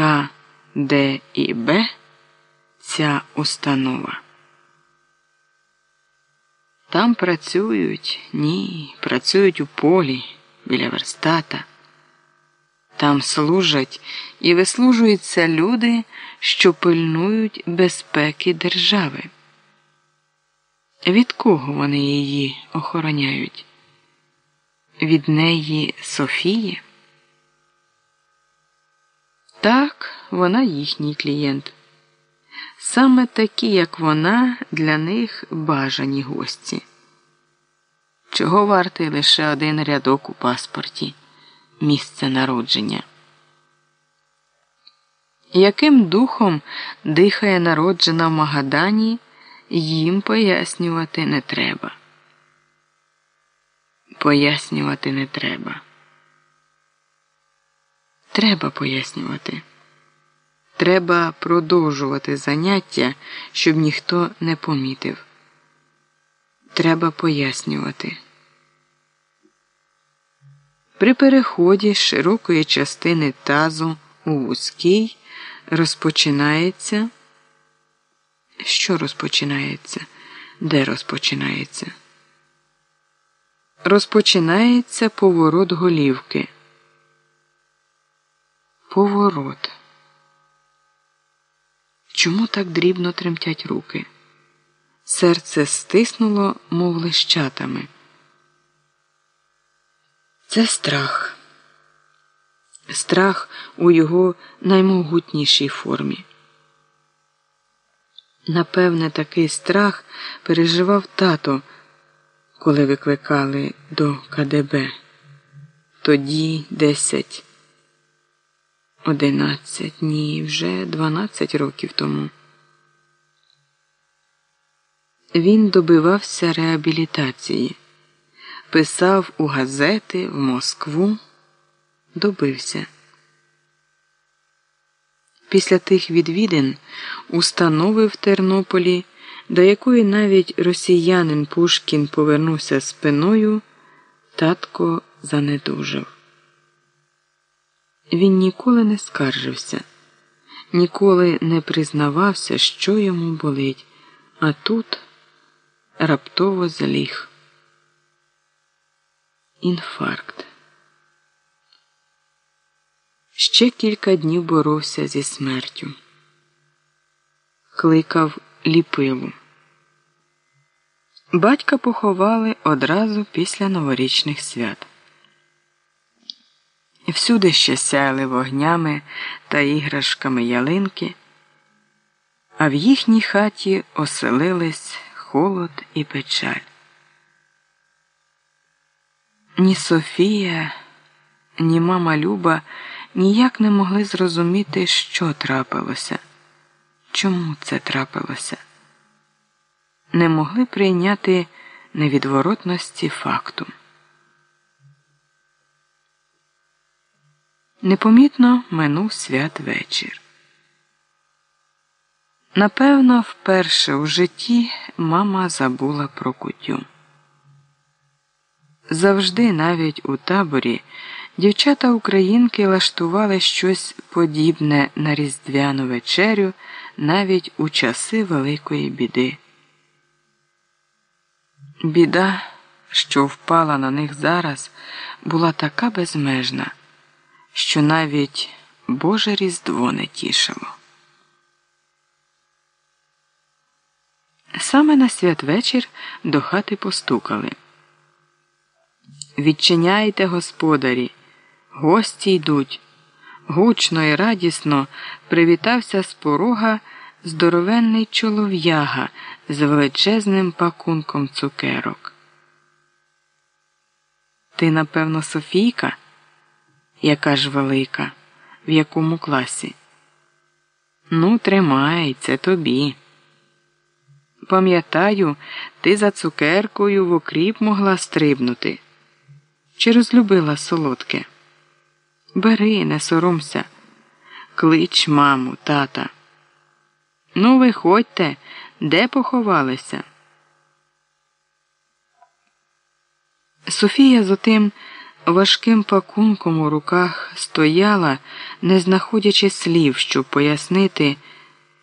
К, Д і Б ця установа. Там працюють, ні, працюють у полі біля верстата. Там служать і вислужуються люди, що пильнують безпеки держави. Від кого вони її охороняють? Від неї Софії? Так, вона їхній клієнт. Саме такі, як вона, для них бажані гості. Чого вартий лише один рядок у паспорті місце народження? Яким духом дихає народжена в Магадані, їм пояснювати не треба. Пояснювати не треба. Треба пояснювати. Треба продовжувати заняття, щоб ніхто не помітив. Треба пояснювати. При переході з широкої частини тазу у вузький розпочинається. Що розпочинається? Де розпочинається? Розпочинається поворот голівки. Поворот. Чому так дрібно тремтять руки? Серце стиснуло, мов лищатами. Це страх. Страх у його наймогутнішій формі. Напевне, такий страх переживав тато, коли викликали до КДБ. Тоді десять. Одинадцять, ні, вже дванадцять років тому. Він добивався реабілітації, писав у газети в Москву, добився. Після тих відвідин установи в Тернополі, до якої навіть росіянин Пушкін повернувся спиною, татко занедужав. Він ніколи не скаржився, ніколи не признавався, що йому болить, а тут раптово заліг. Інфаркт. Ще кілька днів боровся зі смертю. Кликав ліпилу. Батька поховали одразу після новорічних свят. Всюди ще сяяли вогнями та іграшками ялинки, а в їхній хаті оселились холод і печаль. Ні Софія, ні мама Люба ніяк не могли зрозуміти, що трапилося, чому це трапилося, не могли прийняти невідворотності факту. Непомітно минув святвечір. Напевно, вперше у житті мама забула про кутю. Завжди, навіть у таборі, дівчата українки лаштували щось подібне на різдвяну вечерю навіть у часи великої біди. Біда, що впала на них зараз, була така безмежна що навіть Боже Різдво не тішило. Саме на святвечір до хати постукали. Відчиняйте, господарі, гості йдуть. Гучно і радісно привітався з порога здоровенний чолов'яга з величезним пакунком цукерок. Ти, напевно, Софійка? Яка ж велика, в якому класі? Ну, тримай, це тобі. Пам'ятаю, ти за цукеркою в окріп могла стрибнути. Чи розлюбила солодке? Бери, не соромся, клич маму, тата. Ну, виходьте, де поховалися? Софія з отим важким пакунком у руках стояла, не знаходячи слів, щоб пояснити.